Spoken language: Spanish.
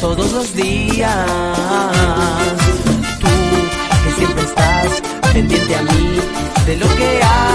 todos los días. Tú que siempre estás pendiente a mí de lo que hago.